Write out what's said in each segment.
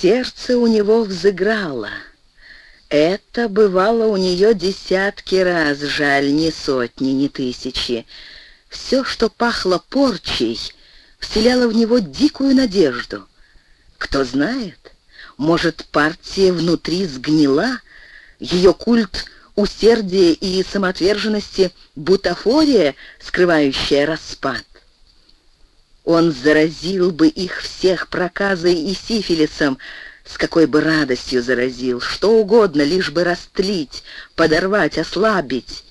Сердце у него взыграло. Это бывало у нее десятки раз, жаль, не сотни, не тысячи. Все, что пахло порчей, вселяло в него дикую надежду. Кто знает, может, партия внутри сгнила, ее культ усердия и самоотверженности — бутафория, скрывающая распад. Он заразил бы их всех проказой и сифилисом, с какой бы радостью заразил, что угодно, лишь бы растлить, подорвать, ослабить.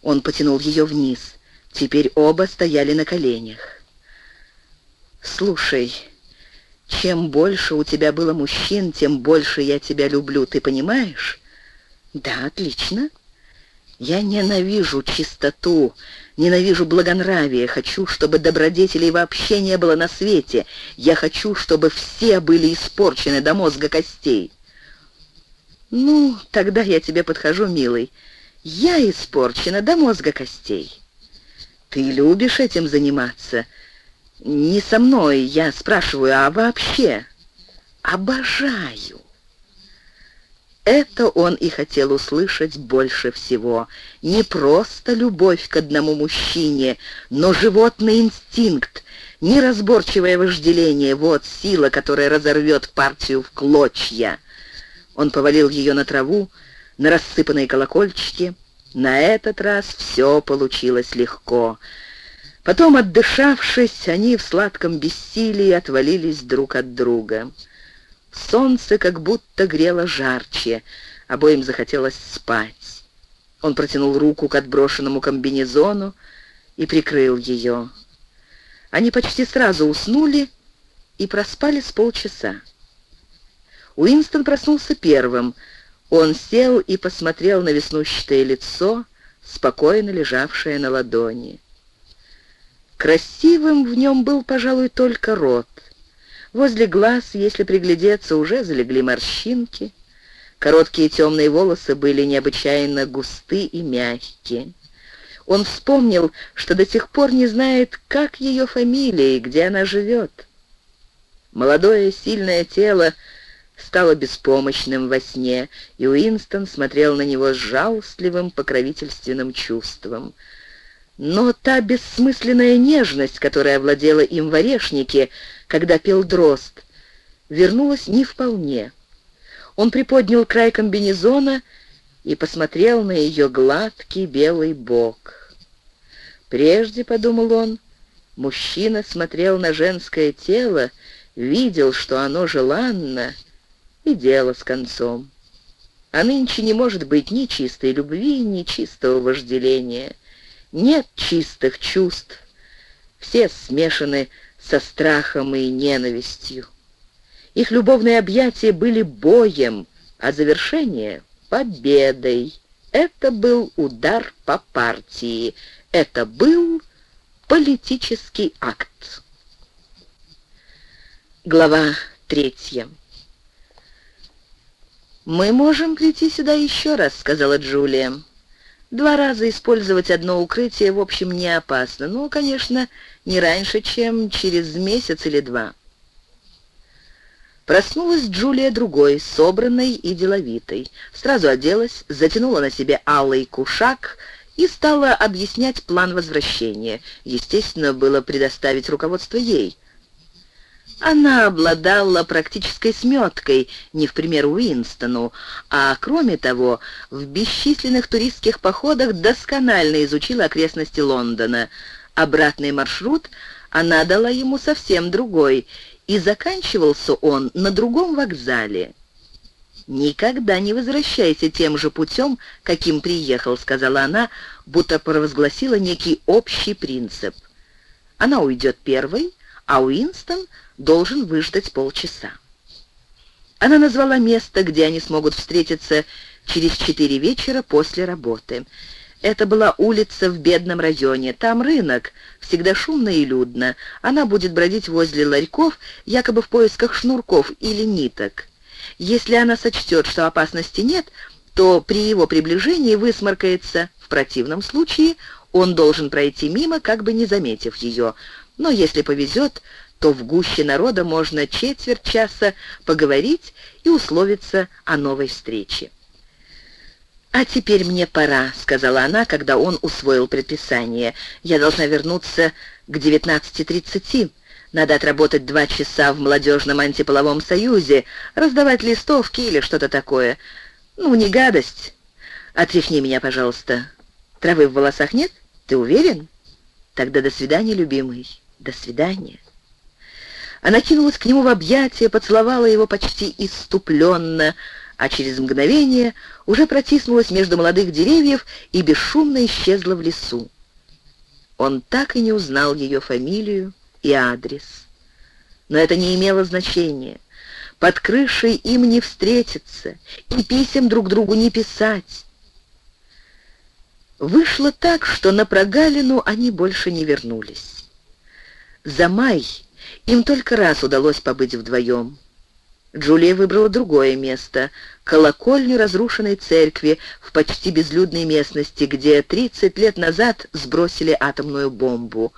Он потянул ее вниз. Теперь оба стояли на коленях. «Слушай, чем больше у тебя было мужчин, тем больше я тебя люблю, ты понимаешь?» «Да, отлично. Я ненавижу чистоту, ненавижу благонравие, хочу, чтобы добродетелей вообще не было на свете. Я хочу, чтобы все были испорчены до мозга костей. Ну, тогда я тебе подхожу, милый. Я испорчена до мозга костей. Ты любишь этим заниматься? Не со мной, я спрашиваю, а вообще? Обожаю. Это он и хотел услышать больше всего. Не просто любовь к одному мужчине, но животный инстинкт, неразборчивое вожделение — вот сила, которая разорвет партию в клочья. Он повалил ее на траву, на рассыпанные колокольчики. На этот раз все получилось легко. Потом, отдышавшись, они в сладком бессилии отвалились друг от друга. Солнце как будто грело жарче, обоим захотелось спать. Он протянул руку к отброшенному комбинезону и прикрыл ее. Они почти сразу уснули и проспали с полчаса. Уинстон проснулся первым. Он сел и посмотрел на веснущатое лицо, спокойно лежавшее на ладони. Красивым в нем был, пожалуй, только рот. Возле глаз, если приглядеться, уже залегли морщинки. Короткие темные волосы были необычайно густы и мягкие. Он вспомнил, что до сих пор не знает, как ее фамилия и где она живет. Молодое сильное тело стало беспомощным во сне, и Уинстон смотрел на него с жалостливым покровительственным чувством. Но та бессмысленная нежность, которая овладела им в орешнике, когда пел дрозд, вернулась не вполне. Он приподнял край комбинезона и посмотрел на ее гладкий белый бок. Прежде, — подумал он, — мужчина смотрел на женское тело, видел, что оно желанно, и дело с концом. А нынче не может быть ни чистой любви, ни чистого вожделения. Нет чистых чувств. Все смешаны со страхом и ненавистью. Их любовные объятия были боем, а завершение — победой. Это был удар по партии. Это был политический акт. Глава третья. «Мы можем прийти сюда еще раз», — сказала Джулия. Два раза использовать одно укрытие, в общем, не опасно. Ну, конечно, не раньше, чем через месяц или два. Проснулась Джулия другой, собранной и деловитой. Сразу оделась, затянула на себе алый кушак и стала объяснять план возвращения. Естественно, было предоставить руководство ей — она обладала практической сметкой, не в пример Уинстону, а, кроме того, в бесчисленных туристских походах досконально изучила окрестности Лондона. Обратный маршрут она дала ему совсем другой, и заканчивался он на другом вокзале. «Никогда не возвращайся тем же путем, каким приехал», — сказала она, будто провозгласила некий общий принцип. Она уйдет первой, а Уинстон должен выждать полчаса. Она назвала место, где они смогут встретиться через четыре вечера после работы. Это была улица в бедном районе. Там рынок, всегда шумно и людно. Она будет бродить возле ларьков, якобы в поисках шнурков или ниток. Если она сочтет, что опасности нет, то при его приближении высморкается. В противном случае он должен пройти мимо, как бы не заметив ее. Но если повезет, то в гуще народа можно четверть часа поговорить и условиться о новой встрече. «А теперь мне пора», — сказала она, когда он усвоил предписание. «Я должна вернуться к 19.30. Надо отработать два часа в молодежном антиполовом союзе, раздавать листовки или что-то такое. Ну, не гадость. Отряхни меня, пожалуйста. Травы в волосах нет? Ты уверен? Тогда до свидания, любимый. До свидания». Она кинулась к нему в объятия, поцеловала его почти иступленно, а через мгновение уже протиснулась между молодых деревьев и бесшумно исчезла в лесу. Он так и не узнал ее фамилию и адрес. Но это не имело значения. Под крышей им не встретиться и писем друг другу не писать. Вышло так, что на прогалину они больше не вернулись. За май им только раз удалось побыть вдвоем. Джулия выбрала другое место — колокольню разрушенной церкви в почти безлюдной местности, где 30 лет назад сбросили атомную бомбу.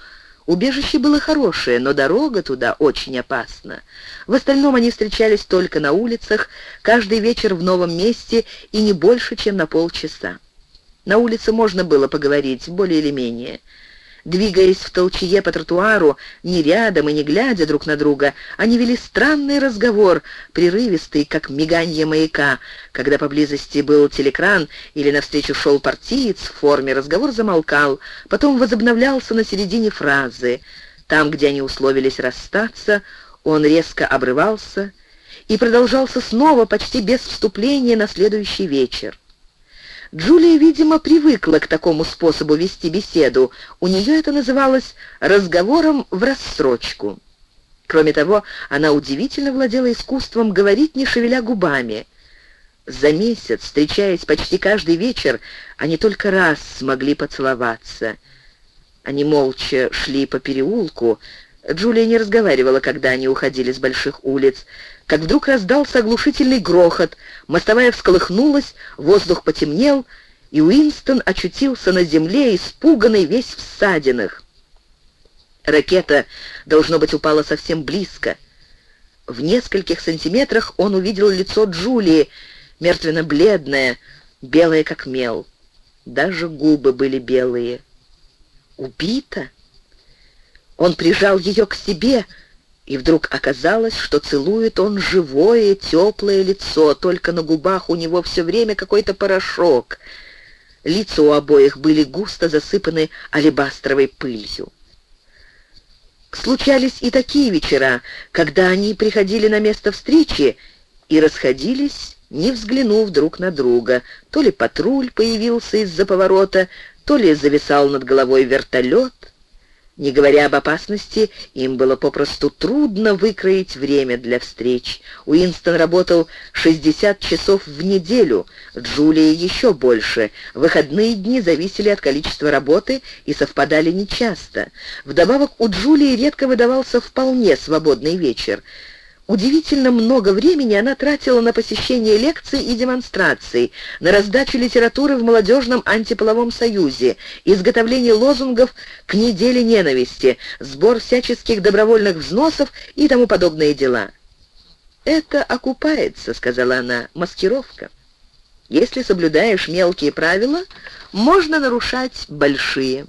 Убежище было хорошее, но дорога туда очень опасна. В остальном они встречались только на улицах, каждый вечер в новом месте и не больше, чем на полчаса. На улице можно было поговорить, более или менее. Двигаясь в толчье по тротуару, не рядом и не глядя друг на друга, они вели странный разговор, прерывистый, как миганье маяка. Когда поблизости был телекран или навстречу шел партиец в форме, разговор замолкал, потом возобновлялся на середине фразы. Там, где они условились расстаться, он резко обрывался и продолжался снова почти без вступления на следующий вечер. Джулия, видимо, привыкла к такому способу вести беседу. У нее это называлось «разговором в рассрочку». Кроме того, она удивительно владела искусством говорить, не шевеля губами. За месяц, встречаясь почти каждый вечер, они только раз смогли поцеловаться. Они молча шли по переулку. Джулия не разговаривала, когда они уходили с больших улиц как вдруг раздался оглушительный грохот, мостовая всколыхнулась, воздух потемнел, и Уинстон очутился на земле, испуганный весь в ссадинах. Ракета, должно быть, упала совсем близко. В нескольких сантиметрах он увидел лицо Джулии, мертвенно-бледное, белое как мел. Даже губы были белые. Убита? Он прижал ее к себе, — и вдруг оказалось, что целует он живое, теплое лицо, только на губах у него все время какой-то порошок. Лица у обоих были густо засыпаны алебастровой пылью. Случались и такие вечера, когда они приходили на место встречи и расходились, не взглянув друг на друга. То ли патруль появился из-за поворота, то ли зависал над головой вертолет. Не говоря об опасности, им было попросту трудно выкроить время для встреч. Уинстон работал 60 часов в неделю, Джулия еще больше. Выходные дни зависели от количества работы и совпадали нечасто. Вдобавок у Джулии редко выдавался вполне свободный вечер. Удивительно много времени она тратила на посещение лекций и демонстраций, на раздачу литературы в молодежном антиполовом союзе, изготовление лозунгов к неделе ненависти, сбор всяческих добровольных взносов и тому подобные дела. «Это окупается», — сказала она, — «маскировка. Если соблюдаешь мелкие правила, можно нарушать большие».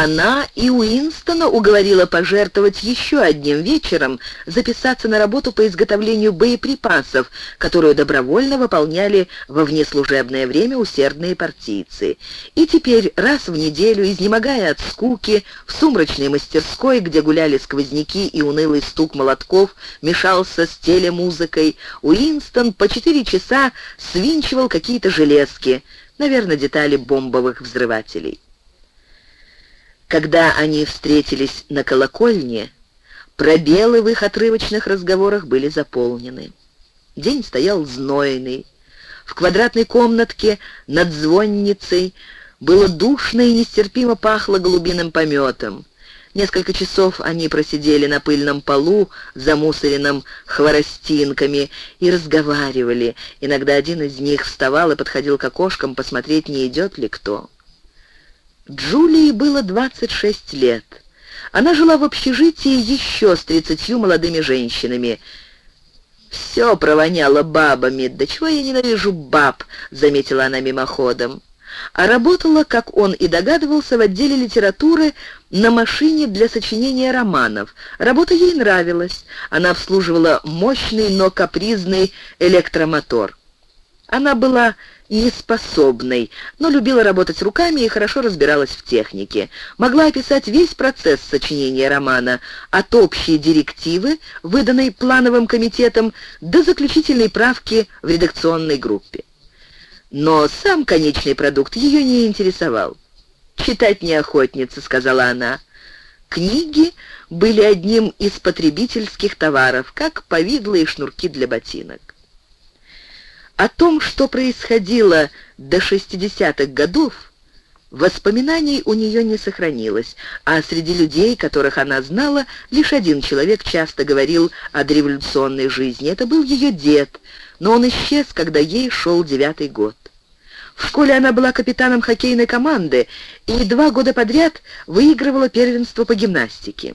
Она и Уинстона уговорила пожертвовать еще одним вечером записаться на работу по изготовлению боеприпасов, которую добровольно выполняли во внеслужебное время усердные партийцы. И теперь раз в неделю, изнемогая от скуки, в сумрачной мастерской, где гуляли сквозняки и унылый стук молотков, мешался с телемузыкой, Уинстон по четыре часа свинчивал какие-то железки, наверное, детали бомбовых взрывателей. Когда они встретились на колокольне, пробелы в их отрывочных разговорах были заполнены. День стоял знойный. В квадратной комнатке над звонницей было душно и нестерпимо пахло голубиным пометом. Несколько часов они просидели на пыльном полу, замусоренном хворостинками, и разговаривали. Иногда один из них вставал и подходил к окошкам посмотреть, не идет ли кто. Джулии было 26 лет. Она жила в общежитии еще с тридцатью молодыми женщинами. «Все провоняло бабами. Да чего я ненавижу баб?» — заметила она мимоходом. А работала, как он и догадывался, в отделе литературы на машине для сочинения романов. Работа ей нравилась. Она обслуживала мощный, но капризный электромотор. Она была неспособной, но любила работать руками и хорошо разбиралась в технике. Могла описать весь процесс сочинения романа, от общей директивы, выданной плановым комитетом, до заключительной правки в редакционной группе. Но сам конечный продукт ее не интересовал. «Читать не охотница», — сказала она. Книги были одним из потребительских товаров, как повидло и шнурки для ботинок. О том, что происходило до 60-х годов, воспоминаний у нее не сохранилось, а среди людей, которых она знала, лишь один человек часто говорил о дореволюционной жизни. Это был ее дед, но он исчез, когда ей шел девятый год. В школе она была капитаном хоккейной команды и два года подряд выигрывала первенство по гимнастике.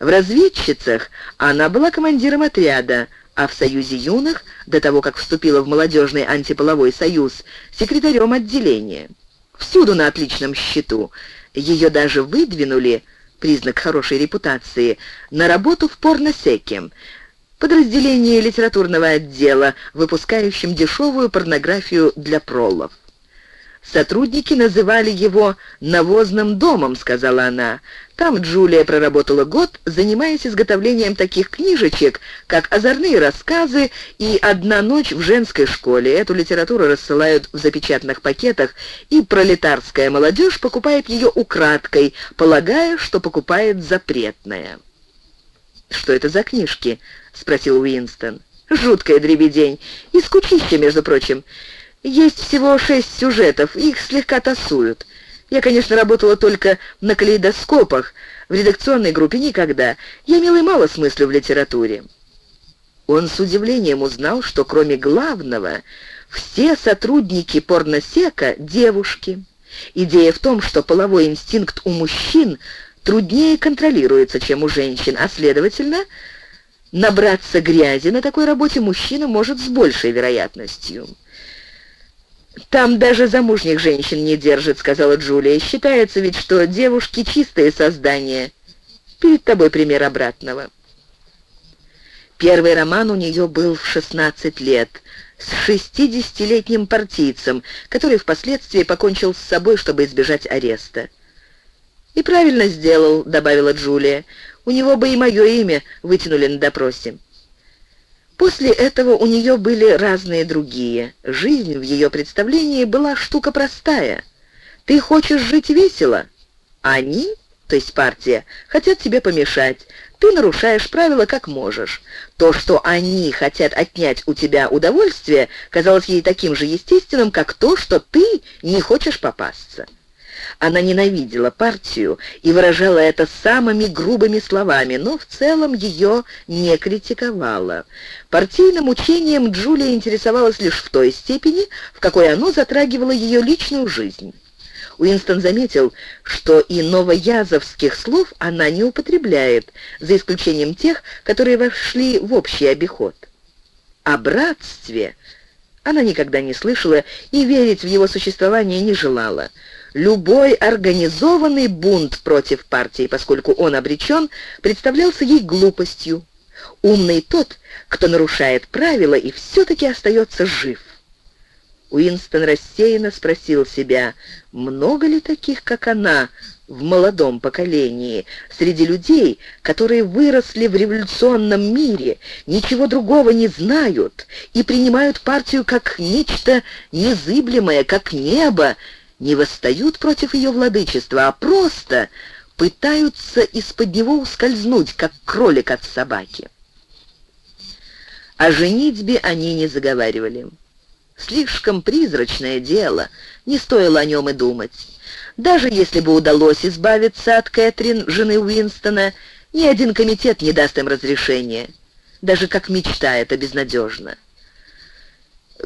В разведчицах она была командиром отряда, а в Союзе юных, до того, как вступила в молодежный антиполовой союз, секретарем отделения. Всюду на отличном счету. Ее даже выдвинули, признак хорошей репутации, на работу в порносеке, подразделение литературного отдела, выпускающем дешевую порнографию для пролов. «Сотрудники называли его «навозным домом», — сказала она. Там Джулия проработала год, занимаясь изготовлением таких книжечек, как «Озорные рассказы» и «Одна ночь в женской школе». Эту литературу рассылают в запечатанных пакетах, и пролетарская молодежь покупает ее украдкой, полагая, что покупает запретное. «Что это за книжки?» — спросил Уинстон. «Жуткая дребедень. И скучище, между прочим. Есть всего шесть сюжетов, их слегка тасуют. Я, конечно, работала только на калейдоскопах, в редакционной группе никогда. Я милый мало смыслю в литературе». Он с удивлением узнал, что кроме главного, все сотрудники порносека — девушки. Идея в том, что половой инстинкт у мужчин труднее контролируется, чем у женщин, а, следовательно, набраться грязи на такой работе мужчина может с большей вероятностью. «Там даже замужних женщин не держит», — сказала Джулия. «Считается ведь, что девушки чистые создания. Перед тобой пример обратного». Первый роман у нее был в 16 лет, с 60-летним партийцем, который впоследствии покончил с собой, чтобы избежать ареста. «И правильно сделал», — добавила Джулия. «У него бы и мое имя вытянули на допросе». После этого у нее были разные другие. Жизнь в ее представлении была штука простая. Ты хочешь жить весело? Они, то есть партия, хотят тебе помешать. Ты нарушаешь правила как можешь. То, что они хотят отнять у тебя удовольствие, казалось ей таким же естественным, как то, что ты не хочешь попасться. Она ненавидела партию и выражала это самыми грубыми словами, но в целом ее не критиковала. Партийным учением Джулия интересовалась лишь в той степени, в какой оно затрагивало ее личную жизнь. Уинстон заметил, что и новоязовских слов она не употребляет, за исключением тех, которые вошли в общий обиход. О братстве она никогда не слышала и верить в его существование не желала. Любой организованный бунт против партии, поскольку он обречен, представлялся ей глупостью. Умный тот, кто нарушает правила и все-таки остается жив. Уинстон рассеянно спросил себя, много ли таких, как она, в молодом поколении, среди людей, которые выросли в революционном мире, ничего другого не знают и принимают партию как нечто незыблемое, как небо, не восстают против ее владычества, а просто пытаются из-под него ускользнуть, как кролик от собаки. О женитьбе они не заговаривали. Слишком призрачное дело, не стоило о нем и думать. Даже если бы удалось избавиться от Кэтрин, жены Уинстона, ни один комитет не даст им разрешения. Даже как мечта это безнадежно.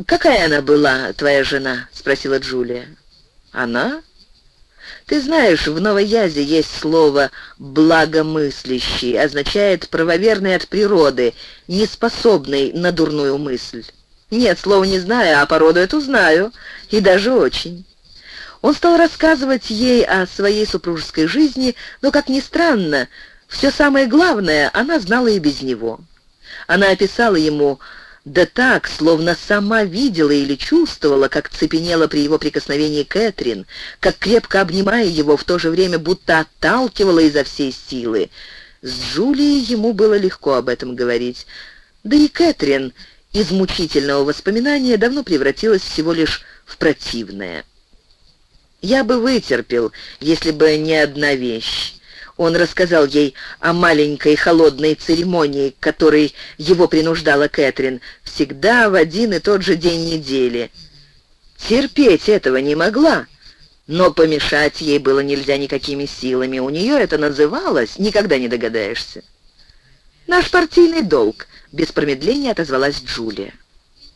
«Какая она была, твоя жена?» — спросила Джулия. Она? Ты знаешь, в новоязе есть слово «благомыслящий», означает «правоверный от природы», неспособный на дурную мысль. Нет, слова не знаю, а породу эту знаю, и даже очень. Он стал рассказывать ей о своей супружеской жизни, но, как ни странно, все самое главное она знала и без него. Она описала ему да так, словно сама видела или чувствовала, как цепенела при его прикосновении Кэтрин, как крепко обнимая его, в то же время будто отталкивала изо всей силы. С Джулией ему было легко об этом говорить. Да и Кэтрин из мучительного воспоминания давно превратилась всего лишь в противное. «Я бы вытерпел, если бы не одна вещь. Он рассказал ей о маленькой холодной церемонии, к которой его принуждала Кэтрин, всегда в один и тот же день недели. Терпеть этого не могла, но помешать ей было нельзя никакими силами. У нее это называлось, никогда не догадаешься. «Наш партийный долг», — без промедления отозвалась Джулия.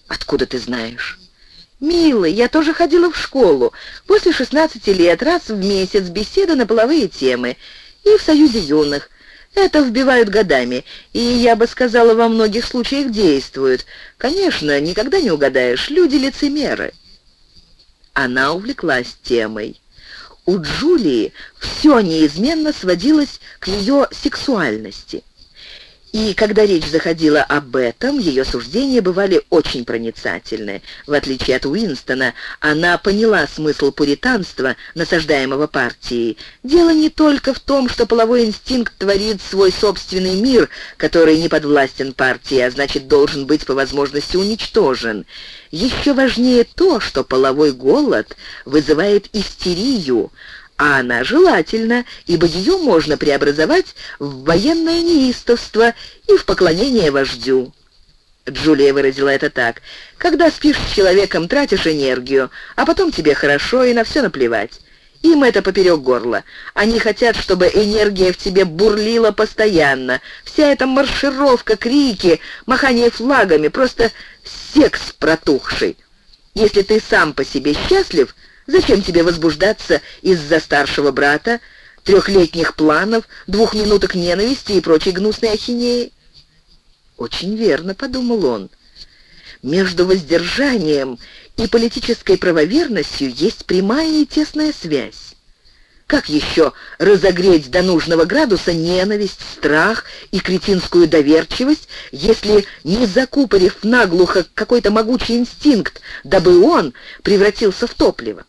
«Откуда ты знаешь?» «Милый, я тоже ходила в школу. После 16 лет раз в месяц беседа на половые темы и в Союзе юных. Это вбивают годами, и, я бы сказала, во многих случаях действуют. Конечно, никогда не угадаешь, люди лицемеры. Она увлеклась темой. У Джулии все неизменно сводилось к ее сексуальности. И когда речь заходила об этом, ее суждения бывали очень проницательны. В отличие от Уинстона, она поняла смысл пуританства, насаждаемого партией. Дело не только в том, что половой инстинкт творит свой собственный мир, который не подвластен партии, а значит, должен быть по возможности уничтожен. Еще важнее то, что половой голод вызывает истерию, а она желательна, ибо ее можно преобразовать в военное неистовство и в поклонение вождю. Джулия выразила это так. «Когда спишь с человеком, тратишь энергию, а потом тебе хорошо и на все наплевать. Им это поперек горла. Они хотят, чтобы энергия в тебе бурлила постоянно. Вся эта маршировка, крики, махание флагами, просто секс протухший. Если ты сам по себе счастлив, Зачем тебе возбуждаться из-за старшего брата, трехлетних планов, двух минуток ненависти и прочей гнусной ахинеи? Очень верно, подумал он. Между воздержанием и политической правоверностью есть прямая и тесная связь. Как еще разогреть до нужного градуса ненависть, страх и кретинскую доверчивость, если, не закупорив наглухо какой-то могучий инстинкт, дабы он превратился в топливо?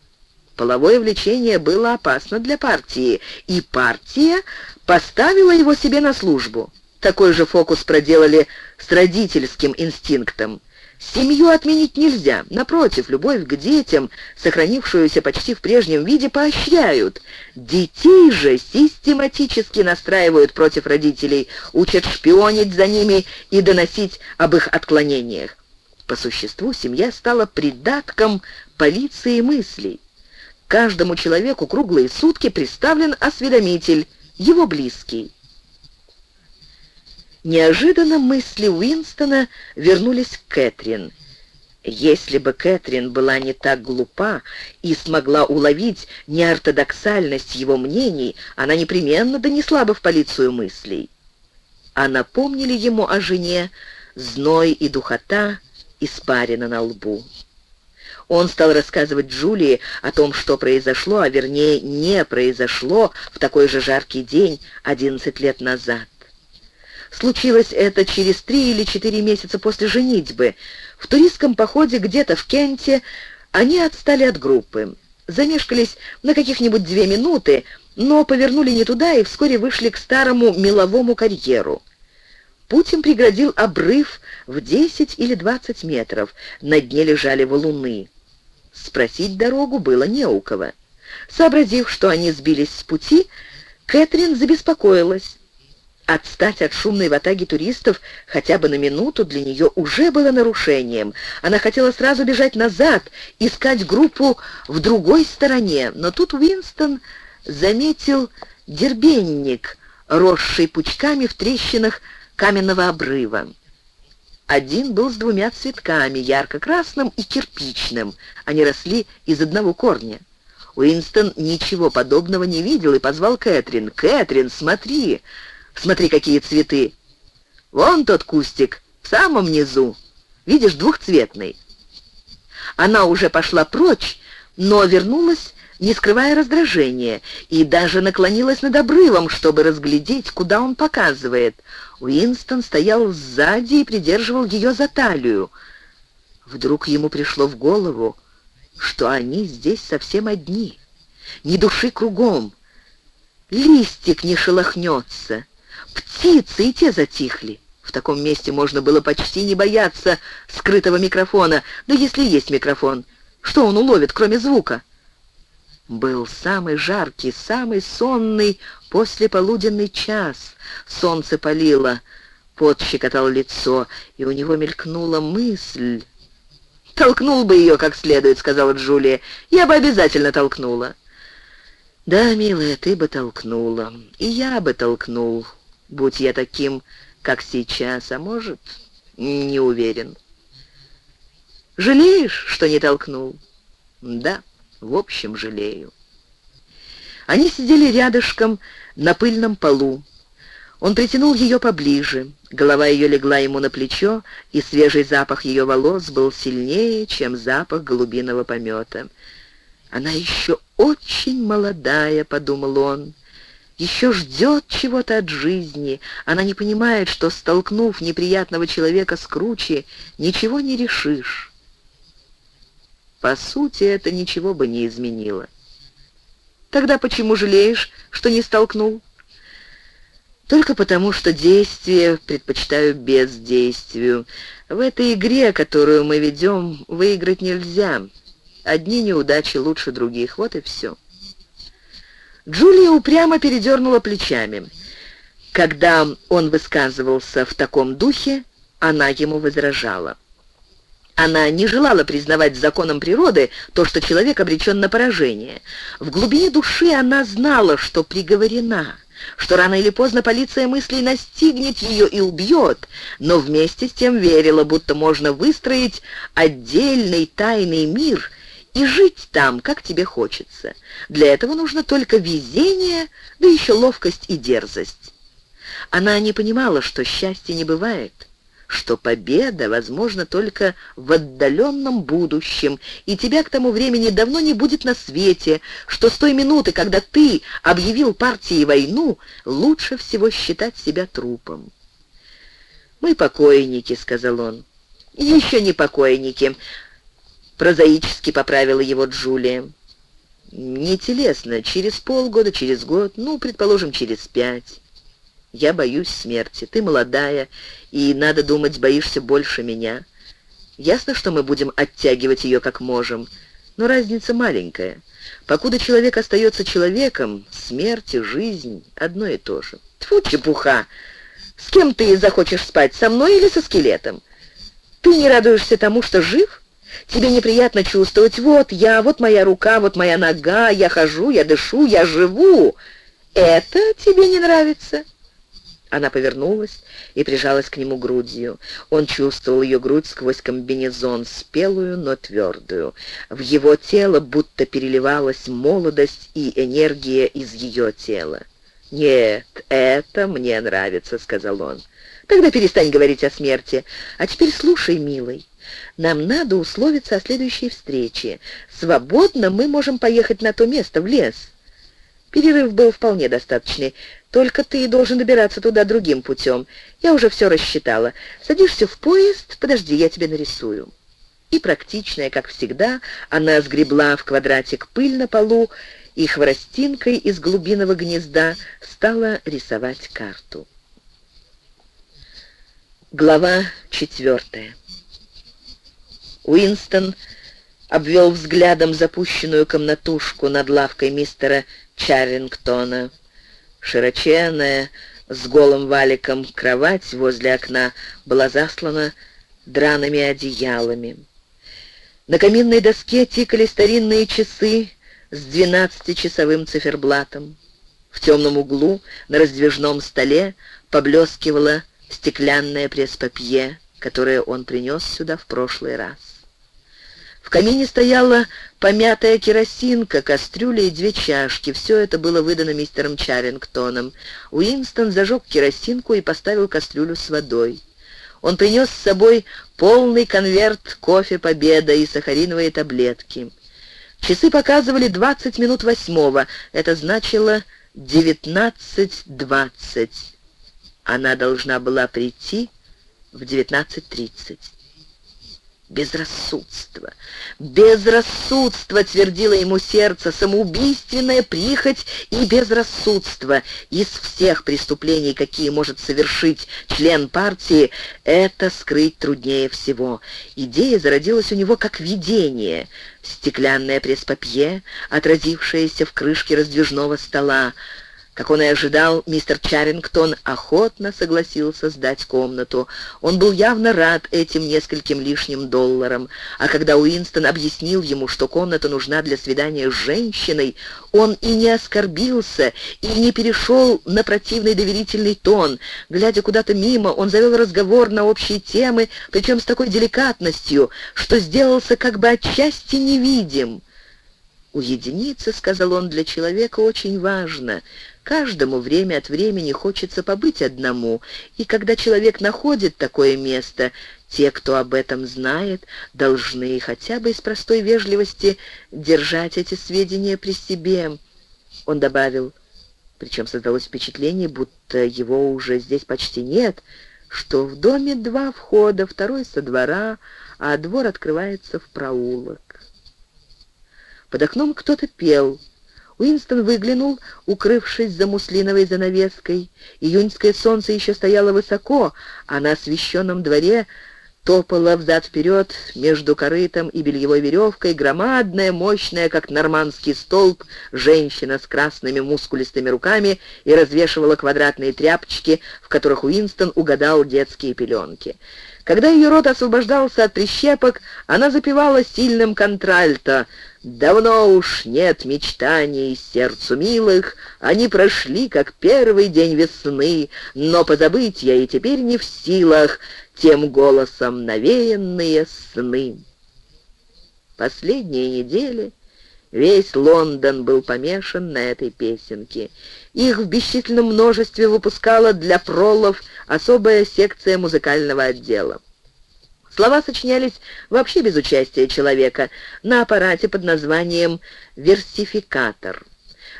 Половое влечение было опасно для партии, и партия поставила его себе на службу. Такой же фокус проделали с родительским инстинктом. Семью отменить нельзя. Напротив, любовь к детям, сохранившуюся почти в прежнем виде, поощряют. Детей же систематически настраивают против родителей, учат шпионить за ними и доносить об их отклонениях. По существу семья стала придатком полиции мыслей. Каждому человеку круглые сутки представлен осведомитель, его близкий. Неожиданно мысли Уинстона вернулись к Кэтрин. Если бы Кэтрин была не так глупа и смогла уловить неортодоксальность его мнений, она непременно донесла бы в полицию мыслей. А напомнили ему о жене зной и духота, испарина на лбу. Он стал рассказывать Джулии о том, что произошло, а вернее не произошло в такой же жаркий день 11 лет назад. Случилось это через три или четыре месяца после женитьбы. В туристском походе где-то в Кенте они отстали от группы. Замешкались на каких-нибудь две минуты, но повернули не туда и вскоре вышли к старому меловому карьеру. Путь им преградил обрыв в 10 или 20 метров. На дне лежали валуны. Спросить дорогу было не у кого. Сообразив, что они сбились с пути, Кэтрин забеспокоилась. Отстать от шумной ватаги туристов хотя бы на минуту для нее уже было нарушением. Она хотела сразу бежать назад, искать группу в другой стороне, но тут Уинстон заметил дербенник, росший пучками в трещинах каменного обрыва. Один был с двумя цветками, ярко-красным и кирпичным. Они росли из одного корня. Уинстон ничего подобного не видел и позвал Кэтрин. «Кэтрин, смотри! Смотри, какие цветы! Вон тот кустик, в самом низу. Видишь, двухцветный». Она уже пошла прочь, но вернулась, не скрывая раздражения, и даже наклонилась над обрывом, чтобы разглядеть, куда он показывает. Уинстон стоял сзади и придерживал ее за талию. Вдруг ему пришло в голову, что они здесь совсем одни, ни души кругом. Листик не шелохнется, птицы и те затихли. В таком месте можно было почти не бояться скрытого микрофона, но если есть микрофон, что он уловит, кроме звука? Был самый жаркий, самый сонный послеполуденный час. Солнце палило, пот щекотал лицо, и у него мелькнула мысль. «Толкнул бы ее как следует», — сказала Джулия. «Я бы обязательно толкнула». «Да, милая, ты бы толкнула, и я бы толкнул, будь я таким, как сейчас, а может, не уверен». «Жалеешь, что не толкнул?» «Да». В общем, жалею. Они сидели рядышком на пыльном полу. Он притянул ее поближе. Голова ее легла ему на плечо, и свежий запах ее волос был сильнее, чем запах голубиного помета. «Она еще очень молодая», — подумал он. «Еще ждет чего-то от жизни. Она не понимает, что, столкнув неприятного человека с круче, ничего не решишь». По сути, это ничего бы не изменило. Тогда почему жалеешь, что не столкнул? Только потому, что действие предпочитаю бездействию. В этой игре, которую мы ведем, выиграть нельзя. Одни неудачи лучше других, вот и все. Джулия упрямо передернула плечами. Когда он высказывался в таком духе, она ему возражала. Она не желала признавать законом природы то, что человек обречен на поражение. В глубине души она знала, что приговорена, что рано или поздно полиция мыслей настигнет ее и убьет, но вместе с тем верила, будто можно выстроить отдельный тайный мир и жить там, как тебе хочется. Для этого нужно только везение, да еще ловкость и дерзость. Она не понимала, что счастья не бывает что победа возможна только в отдаленном будущем, и тебя к тому времени давно не будет на свете, что с той минуты, когда ты объявил партии войну, лучше всего считать себя трупом. «Мы покойники», — сказал он. «Еще не покойники», — прозаически поправила его Джулия. «Не телесно, через полгода, через год, ну, предположим, через пять». Я боюсь смерти. Ты молодая, и, надо думать, боишься больше меня. Ясно, что мы будем оттягивать ее как можем, но разница маленькая. Покуда человек остается человеком, смерть и жизнь — одно и то же. Тьфу, чепуха! С кем ты захочешь спать, со мной или со скелетом? Ты не радуешься тому, что жив? Тебе неприятно чувствовать, вот я, вот моя рука, вот моя нога, я хожу, я дышу, я живу. Это тебе не нравится?» Она повернулась и прижалась к нему грудью. Он чувствовал ее грудь сквозь комбинезон, спелую, но твердую. В его тело будто переливалась молодость и энергия из ее тела. «Нет, это мне нравится», — сказал он. «Тогда перестань говорить о смерти. А теперь слушай, милый. Нам надо условиться о следующей встрече. Свободно мы можем поехать на то место, в лес». Перерыв был вполне достаточный. Только ты должен добираться туда другим путем. Я уже все рассчитала. Садишься в поезд, подожди, я тебе нарисую». И практичная, как всегда, она сгребла в квадратик пыль на полу и хворостинкой из глубинного гнезда стала рисовать карту. Глава четвертая. Уинстон обвел взглядом запущенную комнатушку над лавкой мистера Чаррингтона. Широченная, с голым валиком кровать возле окна была заслана драными одеялами. На каминной доске тикали старинные часы с двенадцатичасовым циферблатом. В темном углу на раздвижном столе поблескивало стеклянное пресс-папье, которое он принес сюда в прошлый раз. В камине стояла помятая керосинка, кастрюля и две чашки. Все это было выдано мистером Чарингтоном. Уинстон зажег керосинку и поставил кастрюлю с водой. Он принес с собой полный конверт кофе «Победа» и сахариновые таблетки. Часы показывали 20 минут восьмого. Это значило 19.20. Она должна была прийти в 19.30. Безрассудство, безрассудство, твердило ему сердце, самоубийственная прихоть и безрассудство. Из всех преступлений, какие может совершить член партии, это скрыть труднее всего. Идея зародилась у него как видение. Стеклянное пресс-папье, отразившееся в крышке раздвижного стола, как он и ожидал, мистер Чарингтон охотно согласился сдать комнату. Он был явно рад этим нескольким лишним долларам. А когда Уинстон объяснил ему, что комната нужна для свидания с женщиной, он и не оскорбился, и не перешел на противный доверительный тон. Глядя куда-то мимо, он завел разговор на общие темы, причем с такой деликатностью, что сделался как бы отчасти невидим. «Уединиться, — сказал он, — для человека очень важно. Каждому время от времени хочется побыть одному, и когда человек находит такое место, те, кто об этом знает, должны хотя бы из простой вежливости держать эти сведения при себе. Он добавил, причем создалось впечатление, будто его уже здесь почти нет, что в доме два входа, второй со двора, а двор открывается в проулок. Под окном кто-то пел — Уинстон выглянул, укрывшись за муслиновой занавеской. Июньское солнце еще стояло высоко, а на освещенном дворе топала взад-вперед между корытом и бельевой веревкой громадная, мощная, как нормандский столб, женщина с красными мускулистыми руками и развешивала квадратные тряпочки, в которых Уинстон угадал детские пеленки. Когда ее рот освобождался от прищепок, она запевала сильным контральто — Давно уж нет мечтаний сердцу милых, Они прошли, как первый день весны, Но позабыть я и теперь не в силах Тем голосом навеянные сны. Последние недели Весь Лондон был помешан на этой песенке. Их в бесчисленном множестве выпускала для пролов особая секция музыкального отдела. Слова сочинялись вообще без участия человека на аппарате под названием «версификатор».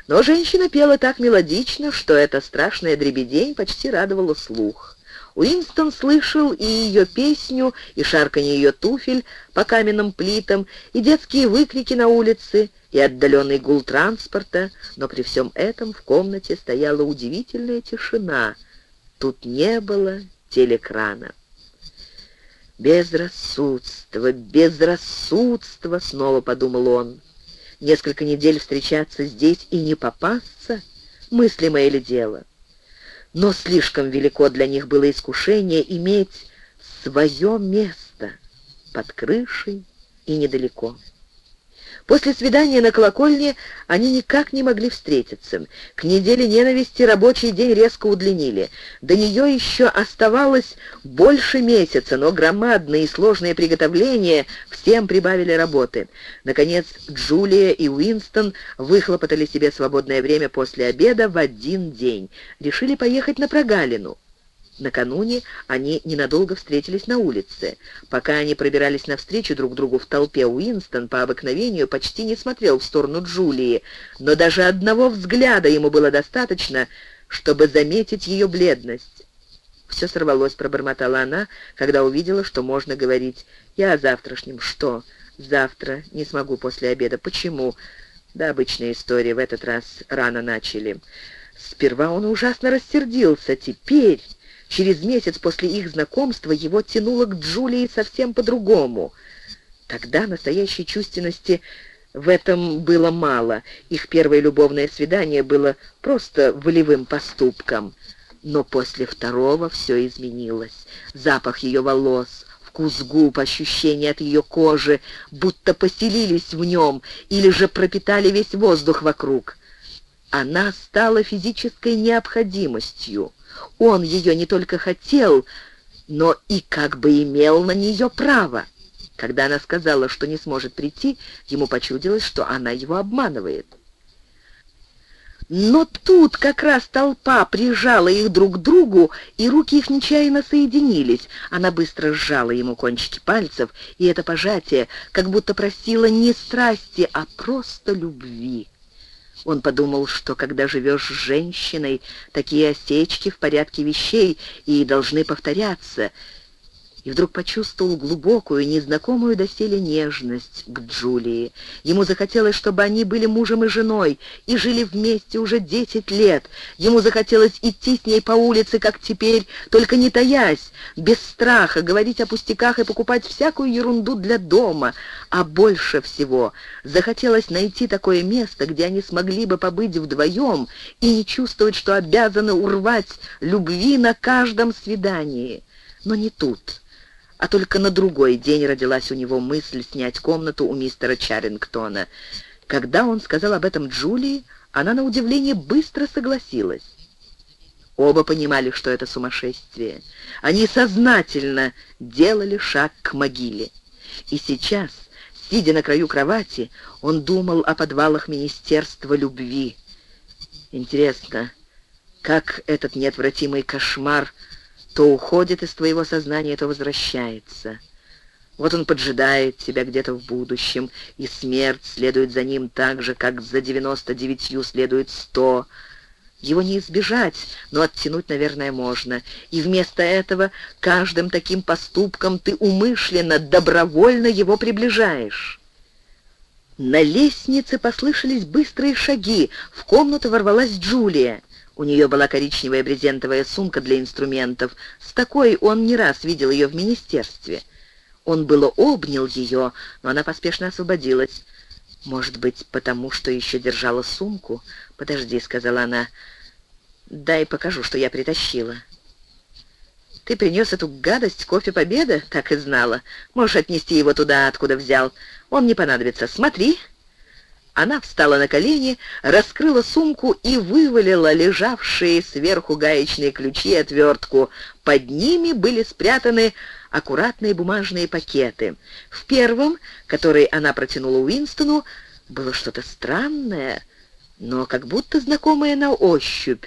Но женщина пела так мелодично, что эта страшная дребедень почти радовала слух. Уинстон слышал и ее песню, и шарканье ее туфель по каменным плитам, и детские выкрики на улице, и отдаленный гул транспорта, но при всем этом в комнате стояла удивительная тишина. Тут не было телекрана. «Безрассудство, безрассудство!» — снова подумал он. «Несколько недель встречаться здесь и не попасться? Мыслимое ли дело?» Но слишком велико для них было искушение иметь свое место под крышей и недалеко. После свидания на колокольне они никак не могли встретиться. К неделе ненависти рабочий день резко удлинили. До нее еще оставалось больше месяца, но громадные и сложные приготовления всем прибавили работы. Наконец, Джулия и Уинстон выхлопотали себе свободное время после обеда в один день. Решили поехать на прогалину. Накануне они ненадолго встретились на улице. Пока они пробирались навстречу друг другу в толпе, Уинстон по обыкновению почти не смотрел в сторону Джулии, но даже одного взгляда ему было достаточно, чтобы заметить ее бледность. «Все сорвалось», — пробормотала она, когда увидела, что можно говорить. «Я о завтрашнем. Что? Завтра. Не смогу после обеда. Почему?» «Да, обычная история. В этот раз рано начали». Сперва он ужасно рассердился. Теперь... Через месяц после их знакомства его тянуло к Джулии совсем по-другому. Тогда настоящей чувственности в этом было мало. Их первое любовное свидание было просто волевым поступком. Но после второго все изменилось. Запах ее волос, вкус губ, ощущение от ее кожи, будто поселились в нем или же пропитали весь воздух вокруг. Она стала физической необходимостью. Он ее не только хотел, но и как бы имел на нее право. Когда она сказала, что не сможет прийти, ему почудилось, что она его обманывает. Но тут как раз толпа прижала их друг к другу, и руки их нечаянно соединились. Она быстро сжала ему кончики пальцев, и это пожатие как будто просило не страсти, а просто любви. Он подумал, что когда живешь с женщиной, такие осечки в порядке вещей и должны повторяться — и вдруг почувствовал глубокую, незнакомую доселе нежность к Джулии. Ему захотелось, чтобы они были мужем и женой и жили вместе уже десять лет. Ему захотелось идти с ней по улице, как теперь, только не таясь, без страха, говорить о пустяках и покупать всякую ерунду для дома. А больше всего захотелось найти такое место, где они смогли бы побыть вдвоем и не чувствовать, что обязаны урвать любви на каждом свидании. Но не тут а только на другой день родилась у него мысль снять комнату у мистера Чарингтона. Когда он сказал об этом Джулии, она на удивление быстро согласилась. Оба понимали, что это сумасшествие. Они сознательно делали шаг к могиле. И сейчас, сидя на краю кровати, он думал о подвалах Министерства любви. Интересно, как этот неотвратимый кошмар то уходит из твоего сознания, то возвращается. Вот он поджидает тебя где-то в будущем, и смерть следует за ним так же, как за девяносто девятью следует сто. Его не избежать, но оттянуть, наверное, можно. И вместо этого каждым таким поступком ты умышленно, добровольно его приближаешь. На лестнице послышались быстрые шаги. В комнату ворвалась Джулия. У нее была коричневая брезентовая сумка для инструментов. С такой он не раз видел ее в министерстве. Он было обнял ее, но она поспешно освободилась. «Может быть, потому что еще держала сумку?» «Подожди», — сказала она. «Дай покажу, что я притащила». «Ты принес эту гадость, кофе Победа?» «Так и знала. Можешь отнести его туда, откуда взял. Он не понадобится. Смотри, она встала на колени, раскрыла сумку и вывалила лежавшие сверху гаечные ключи и отвертку. Под ними были спрятаны аккуратные бумажные пакеты. В первом, который она протянула Уинстону, было что-то странное, но как будто знакомое на ощупь.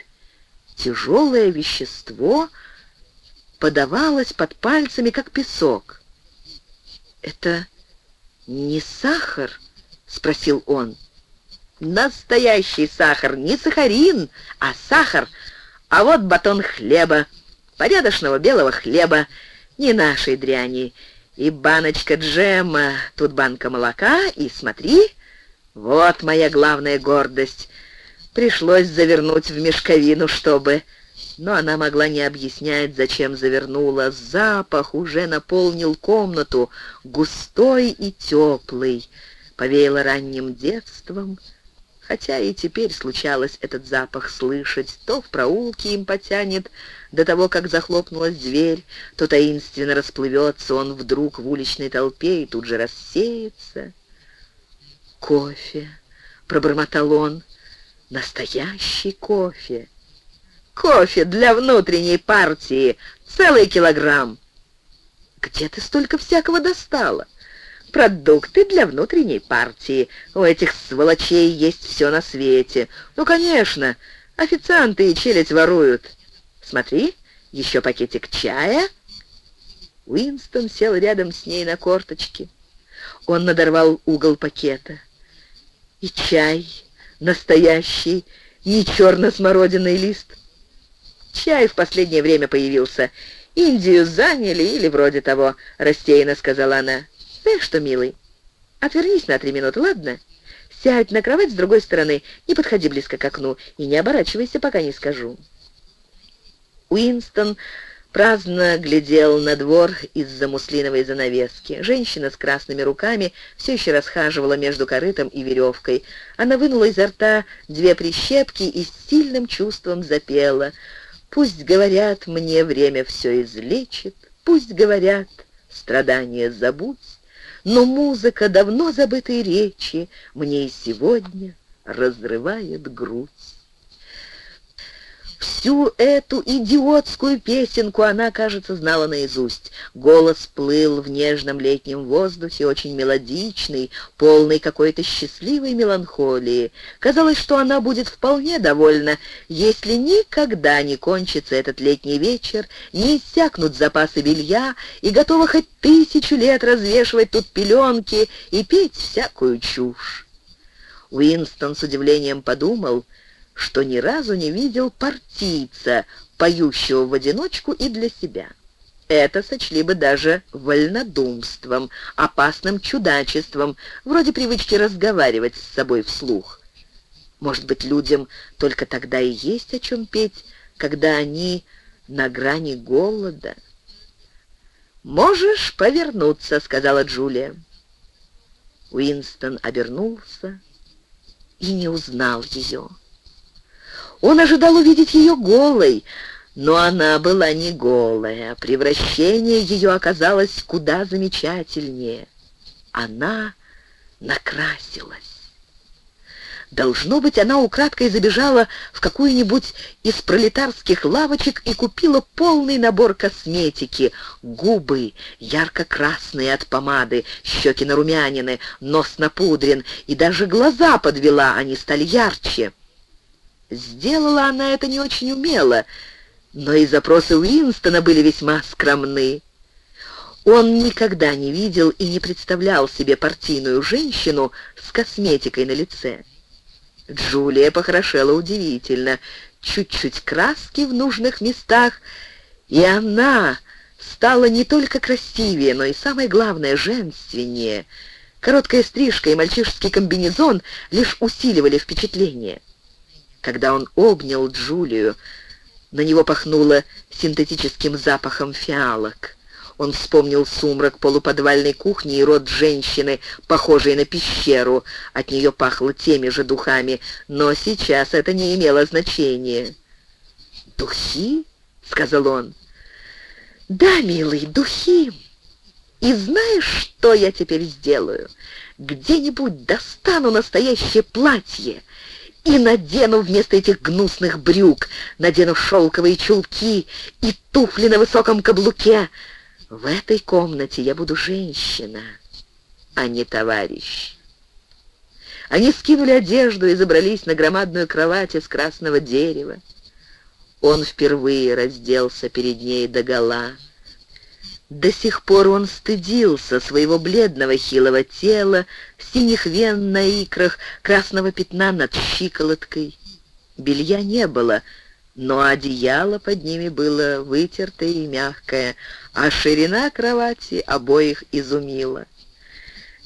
Тяжелое вещество подавалось под пальцами, как песок. «Это не сахар?» — спросил он. «Настоящий сахар, не сахарин, а сахар. А вот батон хлеба, порядочного белого хлеба, не нашей дряни. И баночка джема, тут банка молока, и смотри, вот моя главная гордость. Пришлось завернуть в мешковину, чтобы...» но она могла не объяснять, зачем завернула. Запах уже наполнил комнату, густой и теплый повеяло ранним детством, хотя и теперь случалось этот запах слышать, то в проулке им потянет до того, как захлопнулась дверь, то таинственно расплывется он вдруг в уличной толпе и тут же рассеется. «Кофе», — пробормотал он, — «настоящий кофе». «Кофе для внутренней партии, целый килограмм». «Где ты столько всякого достала?» Продукты для внутренней партии. У этих сволочей есть все на свете. Ну, конечно, официанты и челядь воруют. Смотри, еще пакетик чая». Уинстон сел рядом с ней на корточки. Он надорвал угол пакета. И чай настоящий, не черно-смородиный лист. Чай в последнее время появился. Индию заняли или вроде того, рассеянно сказала она. Знаешь что, милый, отвернись на три минуты, ладно? Сядь на кровать с другой стороны, не подходи близко к окну и не оборачивайся, пока не скажу». Уинстон праздно глядел на двор из-за муслиновой занавески. Женщина с красными руками все еще расхаживала между корытом и веревкой. Она вынула изо рта две прищепки и с сильным чувством запела. «Пусть говорят, мне время все излечит, пусть говорят, страдания забудь, но музыка давно забытой речи мне и сегодня разрывает грудь. Всю эту идиотскую песенку она, кажется, знала наизусть. Голос плыл в нежном летнем воздухе, очень мелодичный, полный какой-то счастливой меланхолии. Казалось, что она будет вполне довольна, если никогда не кончится этот летний вечер, не иссякнут запасы белья и готова хоть тысячу лет развешивать тут пеленки и петь всякую чушь. Уинстон с удивлением подумал — что ни разу не видел партийца, поющего в одиночку и для себя. Это сочли бы даже вольнодумством, опасным чудачеством, вроде привычки разговаривать с собой вслух. Может быть, людям только тогда и есть о чем петь, когда они на грани голода. «Можешь повернуться», — сказала Джулия. Уинстон обернулся и не узнал ее. Он ожидал увидеть ее голой, но она была не голая. Превращение ее оказалось куда замечательнее. Она накрасилась. Должно быть, она украдкой забежала в какую-нибудь из пролетарских лавочек и купила полный набор косметики. Губы ярко-красные от помады, щеки нарумянины, нос напудрен, и даже глаза подвела, они стали ярче. Сделала она это не очень умело, но и запросы Уинстона были весьма скромны. Он никогда не видел и не представлял себе партийную женщину с косметикой на лице. Джулия похорошела удивительно, чуть-чуть краски в нужных местах, и она стала не только красивее, но и, самое главное, женственнее. Короткая стрижка и мальчишеский комбинезон лишь усиливали впечатление. Когда он обнял Джулию, на него пахнуло синтетическим запахом фиалок. Он вспомнил сумрак полуподвальной кухни и рот женщины, похожей на пещеру. От нее пахло теми же духами, но сейчас это не имело значения. «Духи?» — сказал он. «Да, милый, духи. И знаешь, что я теперь сделаю? Где-нибудь достану настоящее платье» и надену вместо этих гнусных брюк, надену шелковые чулки и туфли на высоком каблуке. В этой комнате я буду женщина, а не товарищ. Они скинули одежду и забрались на громадную кровать из красного дерева. Он впервые разделся перед ней догола. До сих пор он стыдился своего бледного хилого тела, синих вен на икрах, красного пятна над щиколоткой. Белья не было, но одеяло под ними было вытертое и мягкое, а ширина кровати обоих изумила.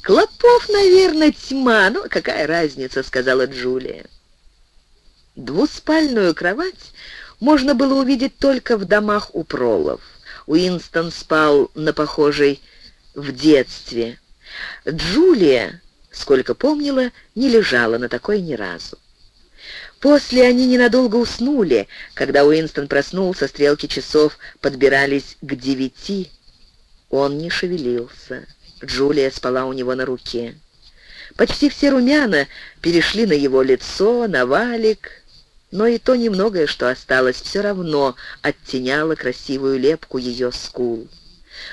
«Клопов, наверное, тьма, ну какая разница», — сказала Джулия. Двуспальную кровать можно было увидеть только в домах у пролов. Уинстон спал на похожей в детстве. Джулия, сколько помнила, не лежала на такой ни разу. После они ненадолго уснули. Когда Уинстон проснулся, стрелки часов подбирались к девяти. Он не шевелился. Джулия спала у него на руке. Почти все румяна перешли на его лицо, на валик, но и то немногое, что осталось, все равно оттеняло красивую лепку ее скул.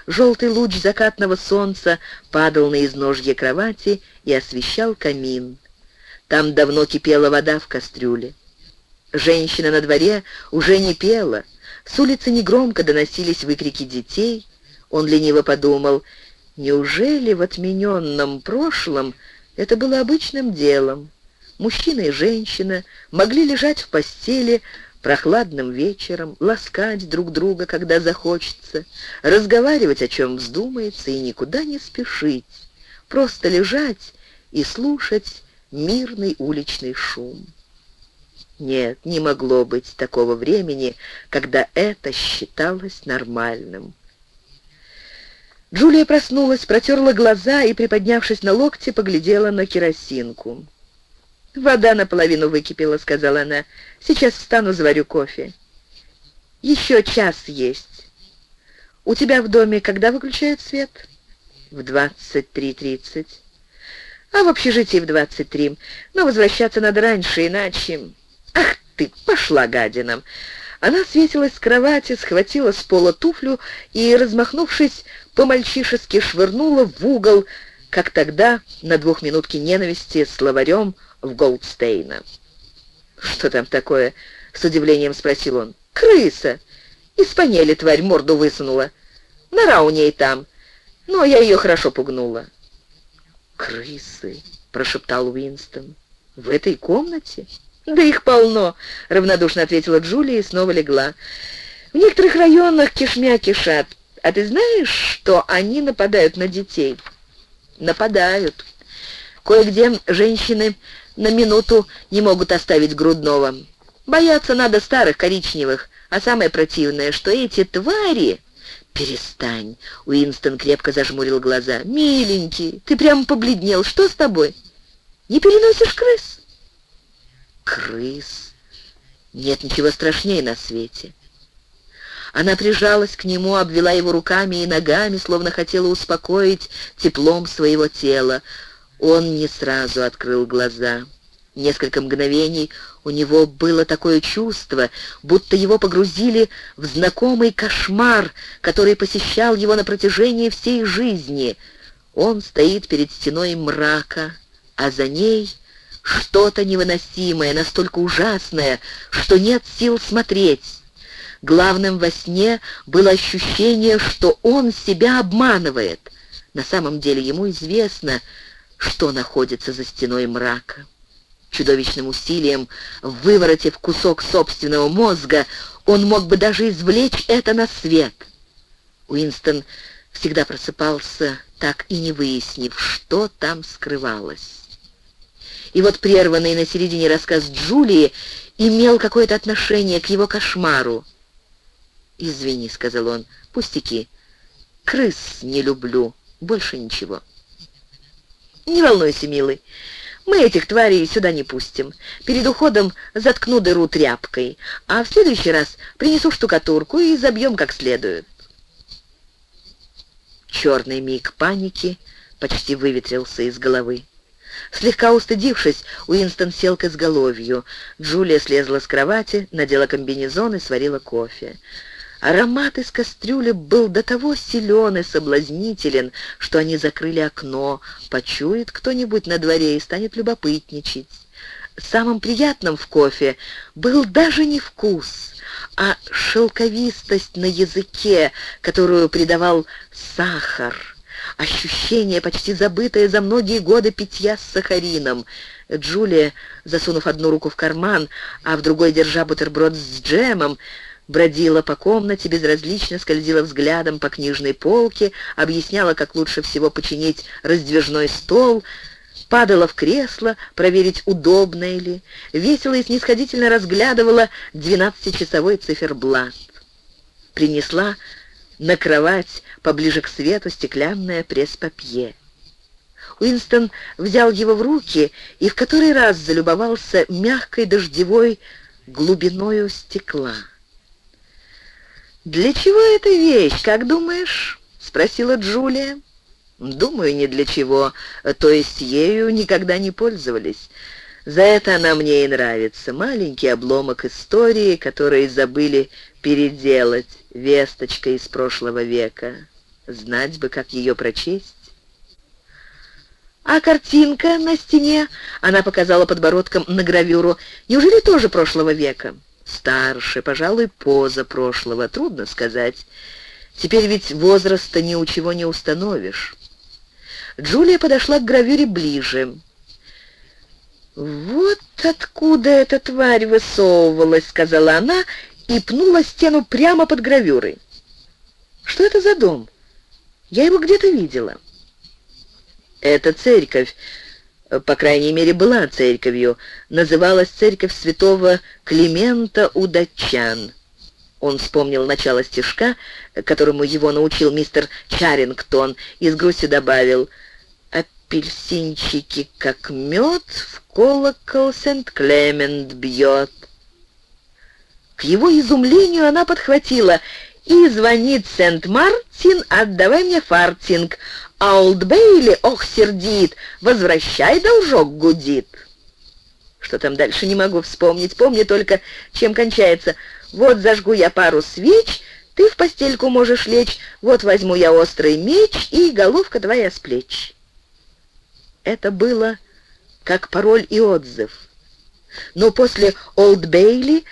Желтый луч закатного солнца падал на изножье кровати и освещал камин. Там давно кипела вода в кастрюле. Женщина на дворе уже не пела. С улицы негромко доносились выкрики детей. Он лениво подумал, неужели в отмененном прошлом это было обычным делом? Мужчина и женщина могли лежать в постели прохладным вечером, ласкать друг друга, когда захочется, разговаривать, о чем вздумается, и никуда не спешить, просто лежать и слушать мирный уличный шум. Нет, не могло быть такого времени, когда это считалось нормальным. Джулия проснулась, протерла глаза и, приподнявшись на локте, поглядела на керосинку. «Вода наполовину выкипела», — сказала она. «Сейчас встану, заварю кофе». «Еще час есть». «У тебя в доме когда выключают свет?» «В двадцать три тридцать». «А в общежитии в двадцать три. Но возвращаться надо раньше, иначе...» «Ах ты, пошла гадином!» Она свесилась с кровати, схватила с пола туфлю и, размахнувшись, по-мальчишески швырнула в угол, как тогда на двухминутке ненависти словарем в Голдстейна. «Что там такое?» — с удивлением спросил он. «Крыса! Из панели тварь морду высунула. Нора у ней там, но я ее хорошо пугнула». «Крысы!» — прошептал Уинстон. «В этой комнате?» «Да их полно», — равнодушно ответила Джулия и снова легла. «В некоторых районах кишмя кишат. А ты знаешь, что они нападают на детей?» «Нападают. Кое-где женщины на минуту не могут оставить грудного. Бояться надо старых коричневых, а самое противное, что эти твари...» «Перестань!» — Уинстон крепко зажмурил глаза. «Миленький, ты прямо побледнел. Что с тобой? Не переносишь крыс?» крыс. Нет ничего страшнее на свете. Она прижалась к нему, обвела его руками и ногами, словно хотела успокоить теплом своего тела. Он не сразу открыл глаза. Несколько мгновений у него было такое чувство, будто его погрузили в знакомый кошмар, который посещал его на протяжении всей жизни. Он стоит перед стеной мрака, а за ней что-то невыносимое, настолько ужасное, что нет сил смотреть. Главным во сне было ощущение, что он себя обманывает. На самом деле ему известно, что находится за стеной мрака. Чудовищным усилием, выворотив кусок собственного мозга, он мог бы даже извлечь это на свет. Уинстон всегда просыпался, так и не выяснив, что там скрывалось. И вот прерванный на середине рассказ Джулии имел какое-то отношение к его кошмару. «Извини», — сказал он, — «пустяки. Крыс не люблю, больше ничего». «Не волнуйся, милый, мы этих тварей сюда не пустим. Перед уходом заткну дыру тряпкой, а в следующий раз принесу штукатурку и забьем как следует». Черный миг паники почти выветрился из головы. Слегка устыдившись, Уинстон сел к изголовью. Джулия слезла с кровати, надела комбинезон и сварила кофе. Аромат из кастрюли был до того силен и соблазнителен, что они закрыли окно. Почует кто-нибудь на дворе и станет любопытничать. Самым приятным в кофе был даже не вкус, а шелковистость на языке, которую придавал сахар ощущение, почти забытое за многие годы питья с сахарином. Джулия, засунув одну руку в карман, а в другой держа бутерброд с джемом, бродила по комнате, безразлично скользила взглядом по книжной полке, объясняла, как лучше всего починить раздвижной стол, падала в кресло, проверить, удобно ли, весело и снисходительно разглядывала двенадцатичасовой циферблат. Принесла на кровать поближе к свету стеклянное пресс-папье. Уинстон взял его в руки и в который раз залюбовался мягкой дождевой глубиною стекла. «Для чего эта вещь, как думаешь?» — спросила Джулия. «Думаю, не для чего, то есть ею никогда не пользовались. За это она мне и нравится. Маленький обломок истории, который забыли переделать, весточка из прошлого века. Знать бы, как ее прочесть. «А картинка на стене?» — она показала подбородком на гравюру. «Неужели тоже прошлого века?» «Старше, пожалуй, поза прошлого. Трудно сказать. Теперь ведь возраста ни у чего не установишь». Джулия подошла к гравюре ближе. «Вот откуда эта тварь высовывалась», — сказала она и пнула стену прямо под гравюрой. «Что это за дом? Я его где-то видела». «Это церковь, по крайней мере, была церковью. Называлась церковь святого Климента у датчан». Он вспомнил начало стишка, которому его научил мистер Чарингтон, и с грустью добавил «Апельсинчики, как мед, в колокол Сент-Клемент бьет». К его изумлению она подхватила «И звонит Сент-Мартин, отдавай мне фартинг, а Олд ох, сердит, возвращай должок, гудит». Что там дальше, не могу вспомнить, помню только, чем кончается Вот зажгу я пару свеч, ты в постельку можешь лечь, вот возьму я острый меч, и головка твоя с плеч». Это было как пароль и отзыв. Но после Олд Бейли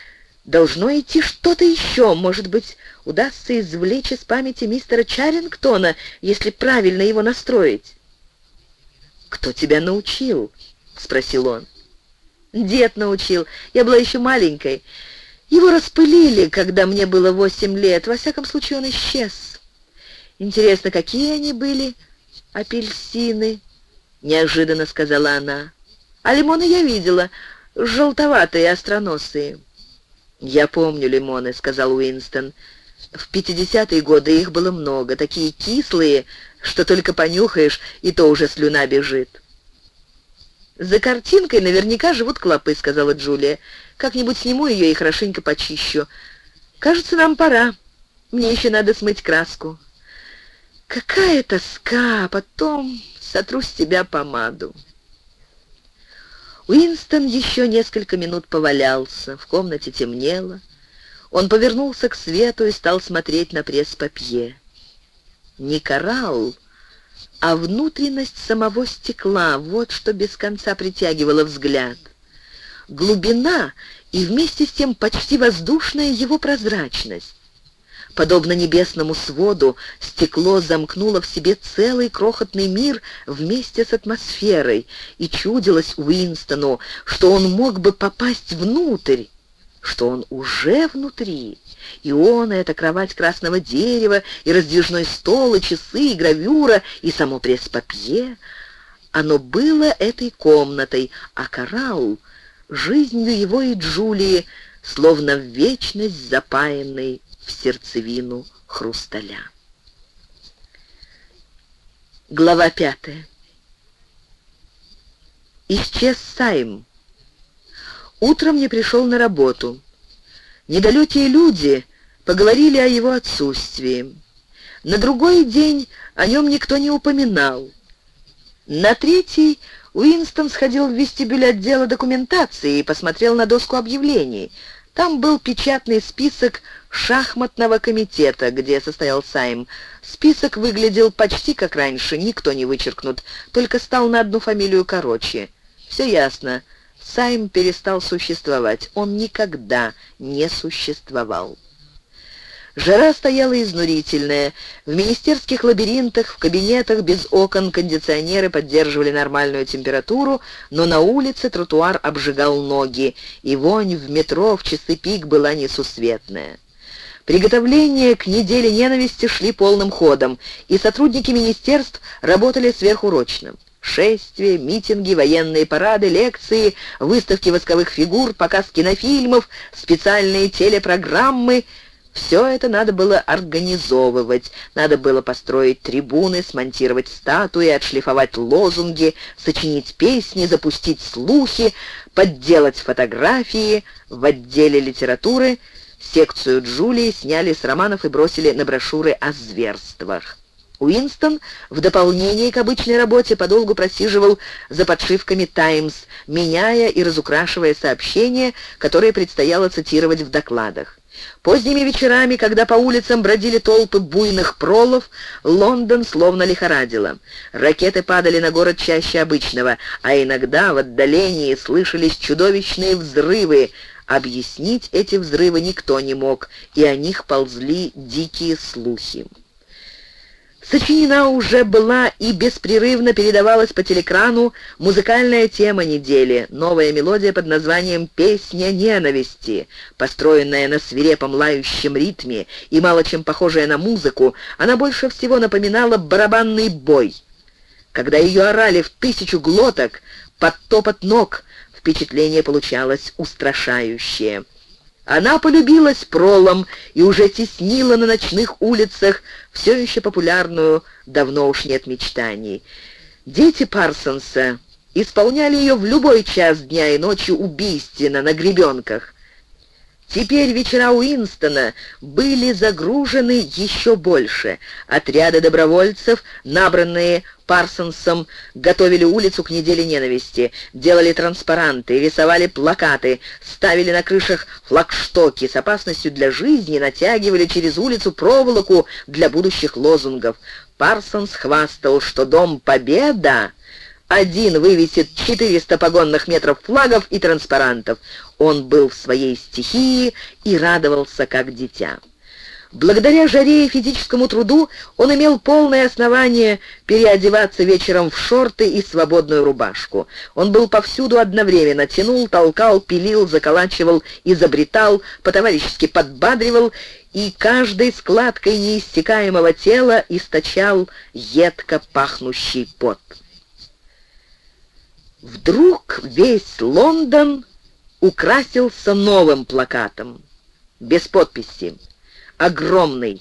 должно идти что-то еще. Может быть, удастся извлечь из памяти мистера Чарингтона, если правильно его настроить. «Кто тебя научил?» — спросил он. «Дед научил. Я была еще маленькой. Его распылили, когда мне было восемь лет. Во всяком случае, он исчез. Интересно, какие они были? Апельсины?» — неожиданно сказала она. «А лимоны я видела, желтоватые, остроносые». «Я помню лимоны», — сказал Уинстон. «В пятидесятые годы их было много, такие кислые, что только понюхаешь, и то уже слюна бежит». «За картинкой наверняка живут клопы», — сказала Джулия. «Как-нибудь сниму ее и хорошенько почищу. Кажется, нам пора. Мне еще надо смыть краску». «Какая тоска! Потом сотру с тебя помаду». Уинстон еще несколько минут повалялся, в комнате темнело. Он повернулся к свету и стал смотреть на пресс-папье. Не коралл, а внутренность самого стекла, вот что без конца притягивало взгляд. Глубина и вместе с тем почти воздушная его прозрачность. Подобно небесному своду, стекло замкнуло в себе целый крохотный мир вместе с атмосферой, и чудилось Уинстону, что он мог бы попасть внутрь, что он уже внутри. И он, и эта кровать красного дерева, и раздвижной стол, и часы, и гравюра, и само пресс-папье. Оно было этой комнатой, а коралл — жизнью его и Джулии, словно в вечность запаянный в сердцевину хрусталя. Глава пятая. Исчез Сайм. Утром не пришел на работу. Недалекие люди поговорили о его отсутствии. На другой день о нем никто не упоминал. На третий Уинстон сходил в вестибюль отдела документации и посмотрел на доску объявлений. Там был печатный список шахматного комитета, где состоял Сайм. Список выглядел почти как раньше, никто не вычеркнут, только стал на одну фамилию короче. Все ясно. Сайм перестал существовать. Он никогда не существовал. Жара стояла изнурительная. В министерских лабиринтах, в кабинетах без окон кондиционеры поддерживали нормальную температуру, но на улице тротуар обжигал ноги, и вонь в метро в часы пик была несусветная. Приготовления к неделе ненависти шли полным ходом, и сотрудники министерств работали сверхурочно. Шествия, митинги, военные парады, лекции, выставки восковых фигур, показ кинофильмов, специальные телепрограммы — все это надо было организовывать, надо было построить трибуны, смонтировать статуи, отшлифовать лозунги, сочинить песни, запустить слухи, подделать фотографии. В отделе литературы — Секцию Джулии сняли с романов и бросили на брошюры о зверствах. Уинстон в дополнение к обычной работе подолгу просиживал за подшивками «Таймс», меняя и разукрашивая сообщения, которые предстояло цитировать в докладах. Поздними вечерами, когда по улицам бродили толпы буйных пролов, Лондон словно лихорадило. Ракеты падали на город чаще обычного, а иногда в отдалении слышались чудовищные взрывы, Объяснить эти взрывы никто не мог, и о них ползли дикие слухи. Сочинена уже была и беспрерывно передавалась по телекрану музыкальная тема недели, новая мелодия под названием «Песня ненависти», построенная на свирепом лающем ритме и мало чем похожая на музыку, она больше всего напоминала барабанный бой. Когда ее орали в тысячу глоток, под топот ног, Впечатление получалось устрашающее. Она полюбилась пролом и уже теснила на ночных улицах все еще популярную «Давно уж нет мечтаний». Дети Парсонса исполняли ее в любой час дня и ночи убийственно на гребенках. Теперь вечера Уинстона были загружены еще больше. Отряды добровольцев, набранные Парсонсом готовили улицу к неделе ненависти, делали транспаранты, рисовали плакаты, ставили на крышах флагштоки, с опасностью для жизни натягивали через улицу проволоку для будущих лозунгов. Парсонс хвастал, что дом «Победа» один вывесит 400 погонных метров флагов и транспарантов. Он был в своей стихии и радовался как дитя. Благодаря жаре и физическому труду он имел полное основание переодеваться вечером в шорты и свободную рубашку. Он был повсюду одновременно, тянул, толкал, пилил, заколачивал, изобретал, по-товарищески подбадривал и каждой складкой неиссякаемого тела источал едко пахнущий пот. Вдруг весь Лондон украсился новым плакатом, без подписи огромный,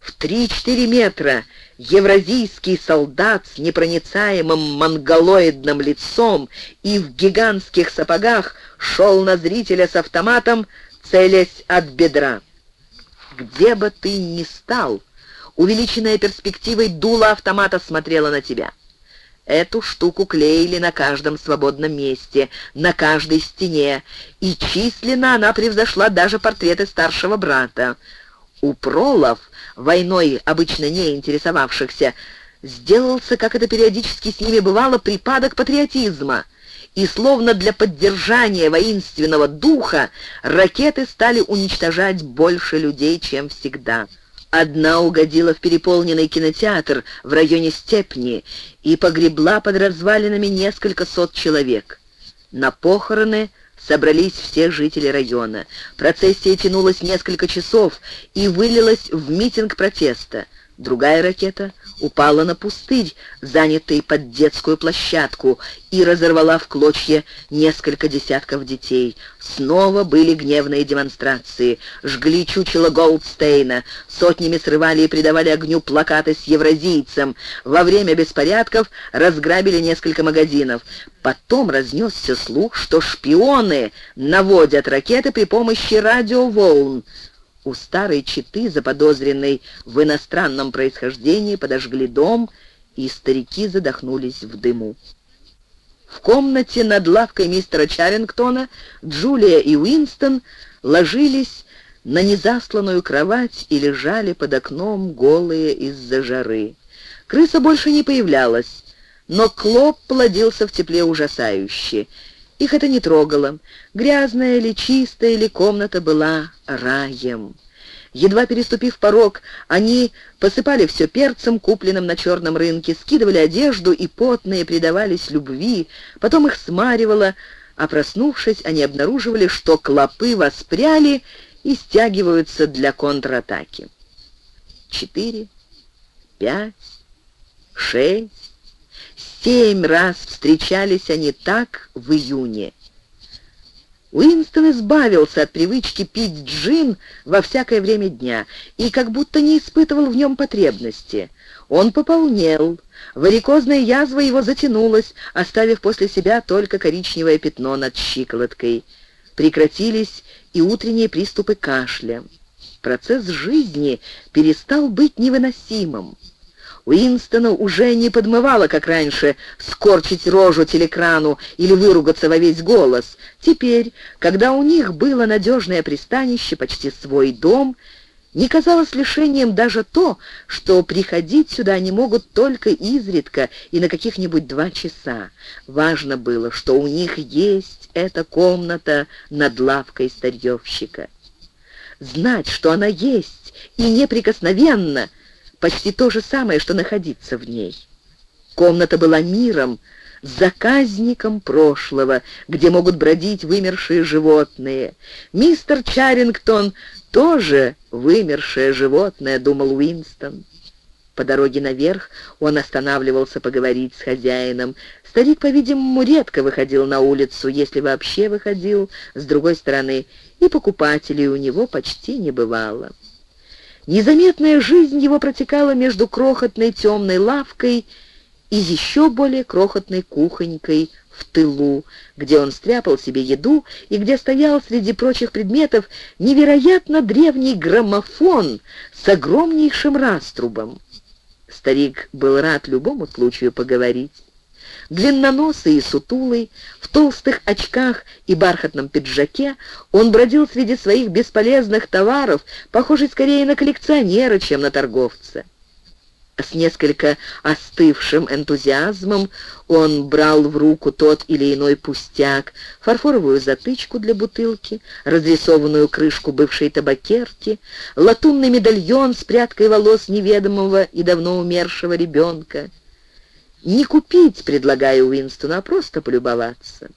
в три-четыре метра, евразийский солдат с непроницаемым монголоидным лицом и в гигантских сапогах шел на зрителя с автоматом, целясь от бедра. Где бы ты ни стал, увеличенная перспективой дула автомата смотрела на тебя. Эту штуку клеили на каждом свободном месте, на каждой стене, и численно она превзошла даже портреты старшего брата. У пролов, войной обычно не интересовавшихся, сделался, как это периодически с ними бывало, припадок патриотизма. И словно для поддержания воинственного духа ракеты стали уничтожать больше людей, чем всегда. Одна угодила в переполненный кинотеатр в районе Степни и погребла под развалинами несколько сот человек. На похороны собрались все жители района. Процессия тянулась несколько часов и вылилась в митинг протеста. Другая ракета упала на пустырь, занятый под детскую площадку, и разорвала в клочья несколько десятков детей. Снова были гневные демонстрации. Жгли чучело Голдстейна, сотнями срывали и придавали огню плакаты с евразийцем. Во время беспорядков разграбили несколько магазинов. Потом разнесся слух, что шпионы наводят ракеты при помощи радиоволн. У старой четы, заподозренной в иностранном происхождении, подожгли дом, и старики задохнулись в дыму. В комнате над лавкой мистера Чарингтона Джулия и Уинстон ложились на незасланную кровать и лежали под окном голые из-за жары. Крыса больше не появлялась, но Клоп плодился в тепле ужасающе. Их это не трогало. Грязная или чистая или комната была раем. Едва переступив порог, они посыпали все перцем, купленным на черном рынке, скидывали одежду и потные предавались любви, потом их смаривало, а проснувшись, они обнаруживали, что клопы воспряли и стягиваются для контратаки. Четыре, пять, шесть, Семь раз встречались они так в июне. Уинстон избавился от привычки пить джин во всякое время дня и как будто не испытывал в нем потребности. Он пополнел. Варикозная язва его затянулась, оставив после себя только коричневое пятно над щиколоткой. Прекратились и утренние приступы кашля. Процесс жизни перестал быть невыносимым. Уинстона уже не подмывало, как раньше, скорчить рожу телекрану или выругаться во весь голос. Теперь, когда у них было надежное пристанище, почти свой дом, не казалось лишением даже то, что приходить сюда они могут только изредка и на каких-нибудь два часа. Важно было, что у них есть эта комната над лавкой старьевщика. Знать, что она есть и неприкосновенна — почти то же самое, что находиться в ней. Комната была миром, заказником прошлого, где могут бродить вымершие животные. Мистер Чарингтон тоже вымершее животное, думал Уинстон. По дороге наверх он останавливался поговорить с хозяином. Старик, по-видимому, редко выходил на улицу, если вообще выходил, с другой стороны, и покупателей у него почти не бывало. Незаметная жизнь его протекала между крохотной темной лавкой и еще более крохотной кухонькой в тылу, где он стряпал себе еду и где стоял среди прочих предметов невероятно древний граммофон с огромнейшим раструбом. Старик был рад любому случаю поговорить. Длинноносый и сутулый, в толстых очках и бархатном пиджаке, он бродил среди своих бесполезных товаров, похожий скорее на коллекционера, чем на торговца. С несколько остывшим энтузиазмом он брал в руку тот или иной пустяк, фарфоровую затычку для бутылки, разрисованную крышку бывшей табакерки, латунный медальон с прядкой волос неведомого и давно умершего ребенка. Не купить, предлагаю Уинстону, а просто полюбоваться.